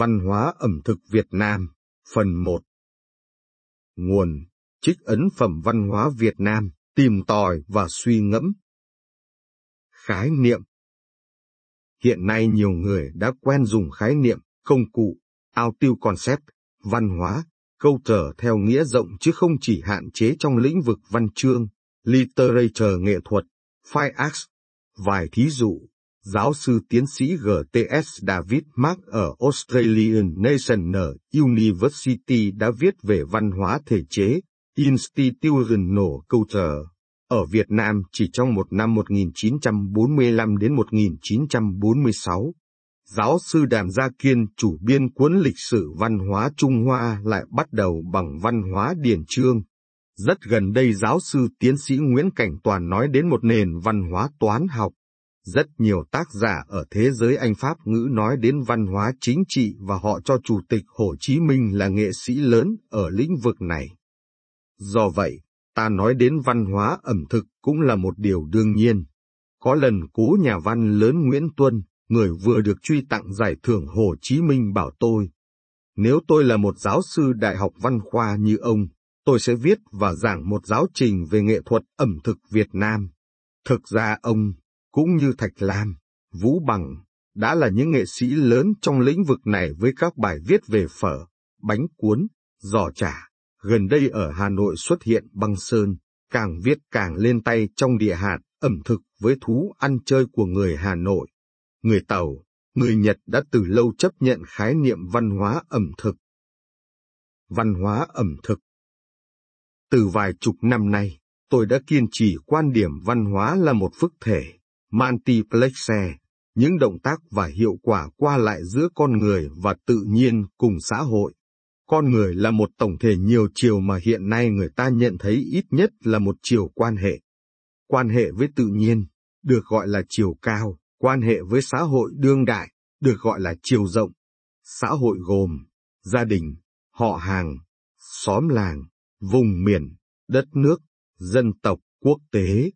Văn hóa ẩm thực Việt Nam, phần 1 Nguồn, trích ấn phẩm văn hóa Việt Nam, tìm tòi và suy ngẫm. Khái niệm Hiện nay nhiều người đã quen dùng khái niệm, công cụ, ao tiêu concept, văn hóa, câu trở theo nghĩa rộng chứ không chỉ hạn chế trong lĩnh vực văn chương, literature nghệ thuật, fine arts. Vài thí dụ, giáo sư tiến sĩ GTS David Mark ở Australian National University đã viết về văn hóa thể chế, Institutional Culture, ở Việt Nam chỉ trong một năm 1945 đến 1946. Giáo sư Đàm Gia Kiên chủ biên cuốn lịch sử văn hóa Trung Hoa lại bắt đầu bằng văn hóa điển trương. Rất gần đây giáo sư tiến sĩ Nguyễn Cảnh Toàn nói đến một nền văn hóa toán học. Rất nhiều tác giả ở thế giới Anh Pháp ngữ nói đến văn hóa chính trị và họ cho Chủ tịch Hồ Chí Minh là nghệ sĩ lớn ở lĩnh vực này. Do vậy, ta nói đến văn hóa ẩm thực cũng là một điều đương nhiên. Có lần cố nhà văn lớn Nguyễn Tuân, người vừa được truy tặng giải thưởng Hồ Chí Minh bảo tôi. Nếu tôi là một giáo sư đại học văn khoa như ông, tôi sẽ viết và giảng một giáo trình về nghệ thuật ẩm thực Việt Nam. Thực ra ông, cũng như Thạch Lam, Vũ Bằng, đã là những nghệ sĩ lớn trong lĩnh vực này với các bài viết về phở, bánh cuốn, giò chả. Gần đây ở Hà Nội xuất hiện băng sơn, càng viết càng lên tay trong địa hạt ẩm thực với thú ăn chơi của người Hà Nội. Người Tàu, người Nhật đã từ lâu chấp nhận khái niệm văn hóa ẩm thực. Văn hóa ẩm thực Từ vài chục năm nay, tôi đã kiên trì quan điểm văn hóa là một phức thể, multiplexe, những động tác và hiệu quả qua lại giữa con người và tự nhiên cùng xã hội. Con người là một tổng thể nhiều chiều mà hiện nay người ta nhận thấy ít nhất là một chiều quan hệ. Quan hệ với tự nhiên, được gọi là chiều cao, quan hệ với xã hội đương đại, được gọi là chiều rộng. Xã hội gồm, gia đình, họ hàng, xóm làng, vùng miền, đất nước, dân tộc, quốc tế.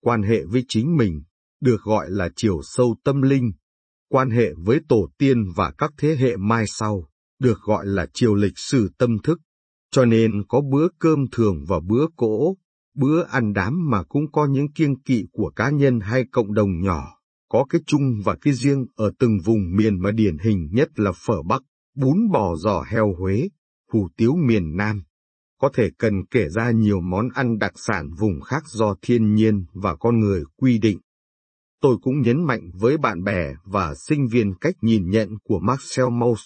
Quan hệ với chính mình, được gọi là chiều sâu tâm linh. Quan hệ với tổ tiên và các thế hệ mai sau, được gọi là chiều lịch sử tâm thức, cho nên có bữa cơm thường và bữa cỗ, bữa ăn đám mà cũng có những kiêng kỵ của cá nhân hay cộng đồng nhỏ, có cái chung và cái riêng ở từng vùng miền mà điển hình nhất là phở Bắc, bún bò giò heo Huế, hủ tiếu miền Nam. Có thể cần kể ra nhiều món ăn đặc sản vùng khác do thiên nhiên và con người quy định. Tôi cũng nhấn mạnh với bạn bè và sinh viên cách nhìn nhận của Marcel Mauss.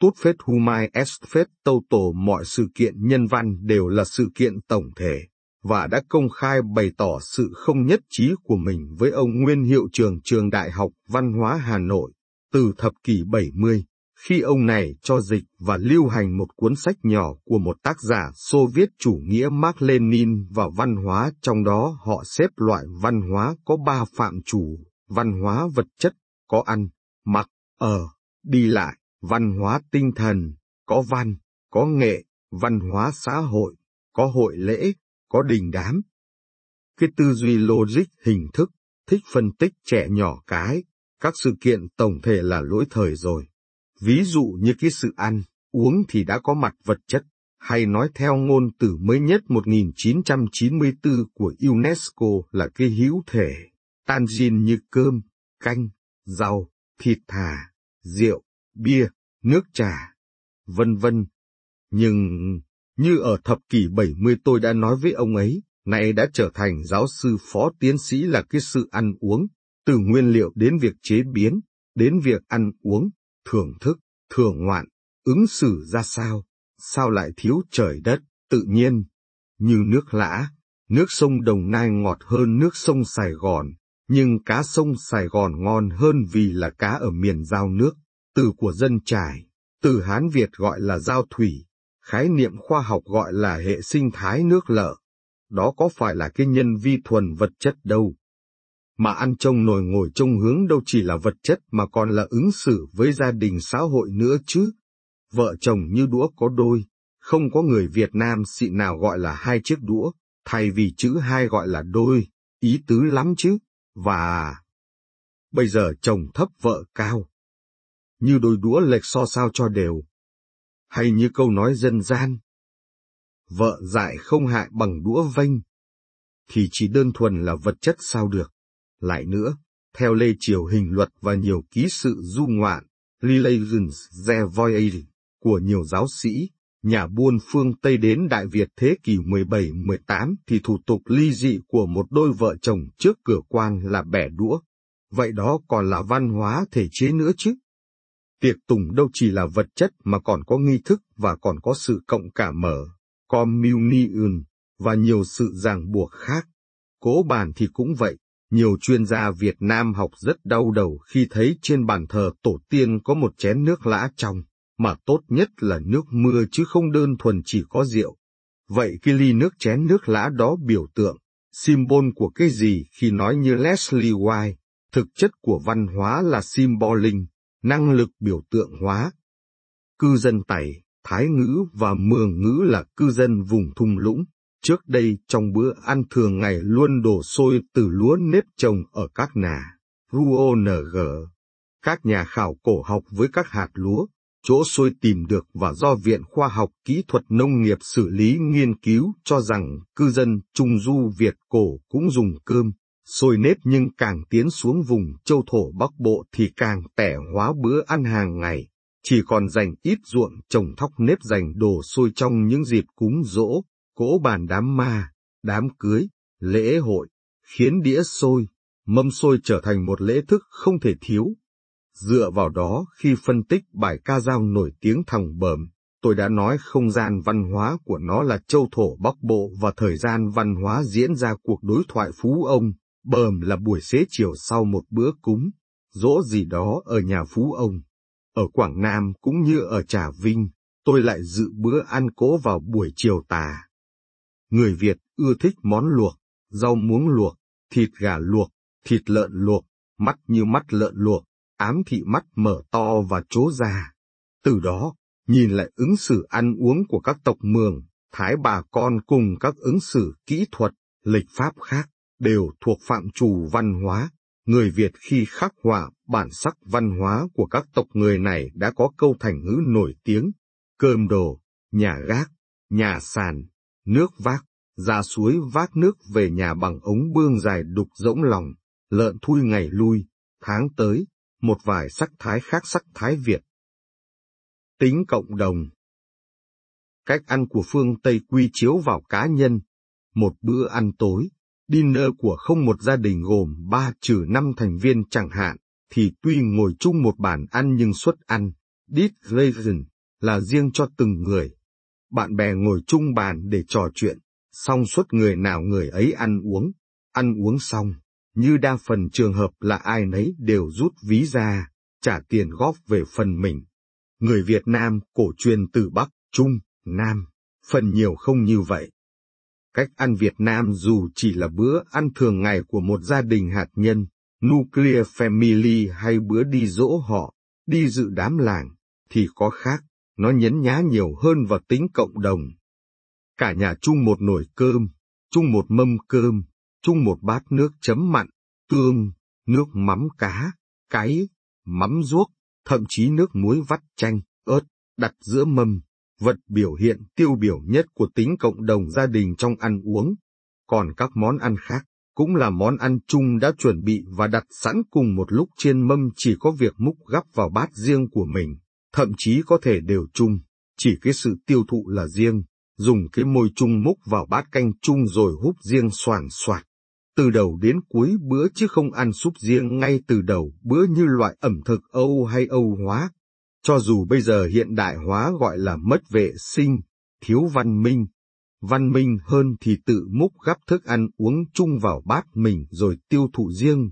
Tốt phết humai est phết tâu tổ mọi sự kiện nhân văn đều là sự kiện tổng thể, và đã công khai bày tỏ sự không nhất trí của mình với ông nguyên hiệu trường trường Đại học Văn hóa Hà Nội, từ thập kỷ 70, khi ông này cho dịch và lưu hành một cuốn sách nhỏ của một tác giả Xô Viết chủ nghĩa Mark Lenin và văn hóa trong đó họ xếp loại văn hóa có ba phạm chủ, văn hóa vật chất, có ăn, mặc, ở, đi lại văn hóa tinh thần, có văn, có nghệ, văn hóa xã hội, có hội lễ, có đình đám. Cái tư duy logic hình thức, thích phân tích trẻ nhỏ cái, các sự kiện tổng thể là lỗi thời rồi. Ví dụ như cái sự ăn, uống thì đã có mặt vật chất, hay nói theo ngôn từ mới nhất 1994 của UNESCO là cái hữu thể, tan gin như cơm, canh, rau, thịt thà, rượu, bia, nước trà, vân vân. Nhưng, như ở thập kỷ 70 tôi đã nói với ông ấy, nay đã trở thành giáo sư phó tiến sĩ là cái sự ăn uống, từ nguyên liệu đến việc chế biến, đến việc ăn uống, thưởng thức, thưởng ngoạn, ứng xử ra sao, sao lại thiếu trời đất, tự nhiên, như nước lã, nước sông Đồng Nai ngọt hơn nước sông Sài Gòn, nhưng cá sông Sài Gòn ngon hơn vì là cá ở miền giao nước từ của dân trải, từ Hán Việt gọi là giao thủy, khái niệm khoa học gọi là hệ sinh thái nước lợ. Đó có phải là cái nhân vi thuần vật chất đâu. Mà ăn trông nồi ngồi trông hướng đâu chỉ là vật chất mà còn là ứng xử với gia đình xã hội nữa chứ. Vợ chồng như đũa có đôi, không có người Việt Nam xịn nào gọi là hai chiếc đũa, thay vì chữ hai gọi là đôi, ý tứ lắm chứ, và... Bây giờ chồng thấp vợ cao, như đôi đũa lệch so sao cho đều. Hay như câu nói dân gian. Vợ dại không hại bằng đũa vênh. Thì chỉ đơn thuần là vật chất sao được. Lại nữa, theo lê triều hình luật và nhiều ký sự du ngoạn, Relations the Voyage của nhiều giáo sĩ, nhà buôn phương Tây đến Đại Việt thế kỷ 17-18 thì thủ tục ly dị của một đôi vợ chồng trước cửa quan là bẻ đũa. Vậy đó còn là văn hóa thể chế nữa chứ. Tiệc tùng đâu chỉ là vật chất mà còn có nghi thức và còn có sự cộng cả mở, communion, và nhiều sự ràng buộc khác. Cố bàn thì cũng vậy, nhiều chuyên gia Việt Nam học rất đau đầu khi thấy trên bàn thờ tổ tiên có một chén nước lã trong mà tốt nhất là nước mưa chứ không đơn thuần chỉ có rượu. Vậy cái ly nước chén nước lã đó biểu tượng, symbol của cái gì khi nói như Leslie White, thực chất của văn hóa là symboling, năng lực biểu tượng hóa. Cư dân Tày, Thái ngữ và Mường ngữ là cư dân vùng thung lũng. Trước đây trong bữa ăn thường ngày luôn đổ xôi từ lúa nếp trồng ở các nà, RUONG. Các nhà khảo cổ học với các hạt lúa, chỗ xôi tìm được và do Viện Khoa học Kỹ thuật Nông nghiệp xử lý nghiên cứu cho rằng cư dân Trung Du Việt cổ cũng dùng cơm, xôi nếp nhưng càng tiến xuống vùng châu thổ Bắc Bộ thì càng tẻ hóa bữa ăn hàng ngày, chỉ còn dành ít ruộng trồng thóc nếp dành đồ xôi trong những dịp cúng dỗ, cỗ bàn đám ma, đám cưới, lễ hội, khiến đĩa xôi, mâm xôi trở thành một lễ thức không thể thiếu Dựa vào đó khi phân tích bài ca dao nổi tiếng thằng bờm, tôi đã nói không gian văn hóa của nó là châu thổ Bắc Bộ và thời gian văn hóa diễn ra cuộc đối thoại phú ông, bờm là buổi xế chiều sau một bữa cúng, dỗ gì đó ở nhà phú ông. Ở Quảng Nam cũng như ở Trà Vinh, tôi lại dự bữa ăn cố vào buổi chiều tà. Người Việt ưa thích món luộc, rau muống luộc, thịt gà luộc, thịt lợn luộc, mắt như mắt lợn luộc, ám thị mắt mở to và chố ra. Từ đó, nhìn lại ứng xử ăn uống của các tộc Mường, Thái bà con cùng các ứng xử kỹ thuật, lịch pháp khác, đều thuộc phạm trù văn hóa. Người Việt khi khắc họa bản sắc văn hóa của các tộc người này đã có câu thành ngữ nổi tiếng, cơm đồ, nhà gác, nhà sàn, nước vác, ra suối vác nước về nhà bằng ống bương dài đục rỗng lòng, lợn thui ngày lui, tháng tới, một vài sắc thái khác sắc thái Việt. Tính cộng đồng Cách ăn của phương Tây quy chiếu vào cá nhân, một bữa ăn tối, dinner của không một gia đình gồm ba trừ năm thành viên chẳng hạn, thì tuy ngồi chung một bàn ăn nhưng suất ăn, discussion, là riêng cho từng người. Bạn bè ngồi chung bàn để trò chuyện, xong suốt người nào người ấy ăn uống, ăn uống xong, như đa phần trường hợp là ai nấy đều rút ví ra, trả tiền góp về phần mình. Người Việt Nam cổ truyền từ Bắc, Trung, Nam, phần nhiều không như vậy. Cách ăn Việt Nam dù chỉ là bữa ăn thường ngày của một gia đình hạt nhân, nuclear family hay bữa đi dỗ họ, đi dự đám làng, thì có khác, nó nhấn nhá nhiều hơn vào tính cộng đồng. Cả nhà chung một nồi cơm, chung một mâm cơm, chung một bát nước chấm mặn, tương, nước mắm cá, cái, mắm ruốc, thậm chí nước muối vắt chanh, ớt, đặt giữa mâm, vật biểu hiện tiêu biểu nhất của tính cộng đồng gia đình trong ăn uống. Còn các món ăn khác, cũng là món ăn chung đã chuẩn bị và đặt sẵn cùng một lúc trên mâm chỉ có việc múc gắp vào bát riêng của mình, thậm chí có thể đều chung, chỉ cái sự tiêu thụ là riêng, dùng cái môi chung múc vào bát canh chung rồi húp riêng soàn soạt từ đầu đến cuối bữa chứ không ăn súp riêng ngay từ đầu bữa như loại ẩm thực Âu hay Âu hóa. Cho dù bây giờ hiện đại hóa gọi là mất vệ sinh, thiếu văn minh, văn minh hơn thì tự múc gắp thức ăn uống chung vào bát mình rồi tiêu thụ riêng.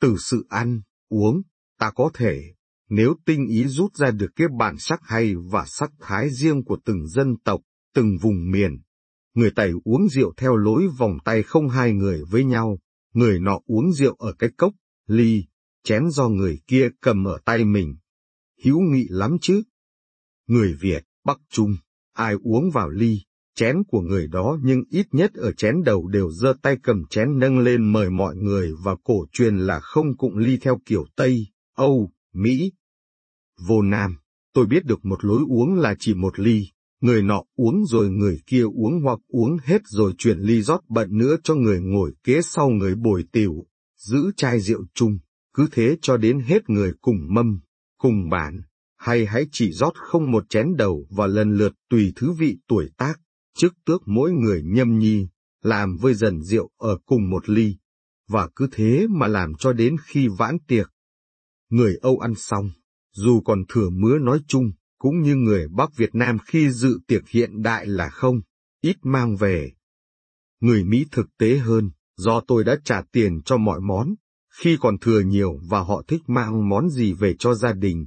Từ sự ăn, uống, ta có thể, nếu tinh ý rút ra được cái bản sắc hay và sắc thái riêng của từng dân tộc, từng vùng miền, người tày uống rượu theo lối vòng tay không hai người với nhau, người nọ uống rượu ở cái cốc, ly, chén do người kia cầm ở tay mình. Hữu nghị lắm chứ. Người Việt, Bắc Trung, ai uống vào ly, chén của người đó nhưng ít nhất ở chén đầu đều giơ tay cầm chén nâng lên mời mọi người và cổ truyền là không cụng ly theo kiểu Tây, Âu, Mỹ. Vô Nam, tôi biết được một lối uống là chỉ một ly, người nọ uống rồi người kia uống hoặc uống hết rồi chuyển ly rót bận nữa cho người ngồi kế sau người bồi tiểu, giữ chai rượu chung, cứ thế cho đến hết người cùng mâm, cùng bản, hay hãy chỉ rót không một chén đầu và lần lượt tùy thứ vị tuổi tác, trước tước mỗi người nhâm nhi, làm vơi dần rượu ở cùng một ly, và cứ thế mà làm cho đến khi vãn tiệc. Người Âu ăn xong, dù còn thừa mứa nói chung, cũng như người Bắc Việt Nam khi dự tiệc hiện đại là không, ít mang về. Người Mỹ thực tế hơn, do tôi đã trả tiền cho mọi món, khi còn thừa nhiều và họ thích mang món gì về cho gia đình.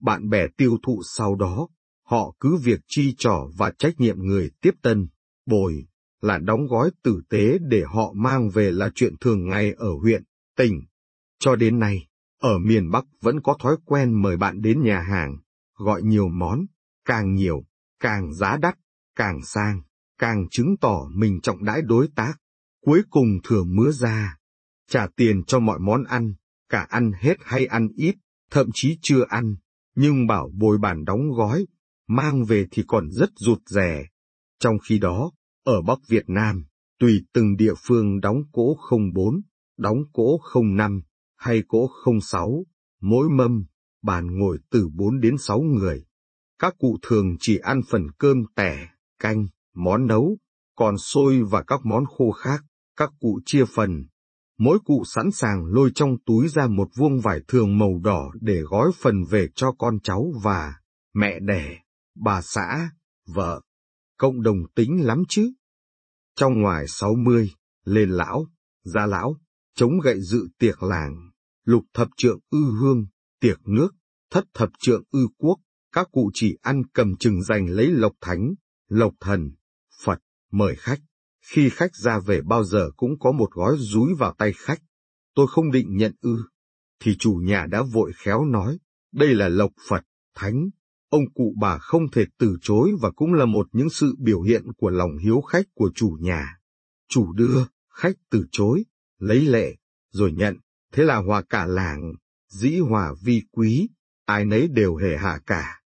Bạn bè tiêu thụ sau đó, họ cứ việc chi trỏ và trách nhiệm người tiếp tân, bồi, là đóng gói tử tế để họ mang về là chuyện thường ngày ở huyện, tỉnh. Cho đến nay, ở miền Bắc vẫn có thói quen mời bạn đến nhà hàng, gọi nhiều món, càng nhiều, càng giá đắt, càng sang, càng chứng tỏ mình trọng đãi đối tác. Cuối cùng thừa mứa ra, trả tiền cho mọi món ăn, cả ăn hết hay ăn ít, thậm chí chưa ăn, nhưng bảo bồi bàn đóng gói, mang về thì còn rất rụt rè. Trong khi đó, ở Bắc Việt Nam, tùy từng địa phương đóng cỗ 04, đóng cỗ 05 hay cỗ 06, mỗi mâm, bàn ngồi từ 4 đến 6 người. Các cụ thường chỉ ăn phần cơm tẻ, canh, món nấu, còn xôi và các món khô khác, các cụ chia phần. Mỗi cụ sẵn sàng lôi trong túi ra một vuông vải thường màu đỏ để gói phần về cho con cháu và mẹ đẻ, bà xã, vợ. Cộng đồng tính lắm chứ. Trong ngoài sáu mươi, lên lão, ra lão, chống gậy dự tiệc làng, lục thập trượng ư hương, tiệc nước, thất thập trượng ư quốc, các cụ chỉ ăn cầm chừng dành lấy lộc thánh, lộc thần, Phật, mời khách. Khi khách ra về bao giờ cũng có một gói rúi vào tay khách. Tôi không định nhận ư. Thì chủ nhà đã vội khéo nói, đây là lộc Phật, thánh. Ông cụ bà không thể từ chối và cũng là một những sự biểu hiện của lòng hiếu khách của chủ nhà. Chủ đưa, khách từ chối, lấy lệ, rồi nhận, thế là hòa cả làng, dĩ hòa vi quý, ai nấy đều hề hạ cả.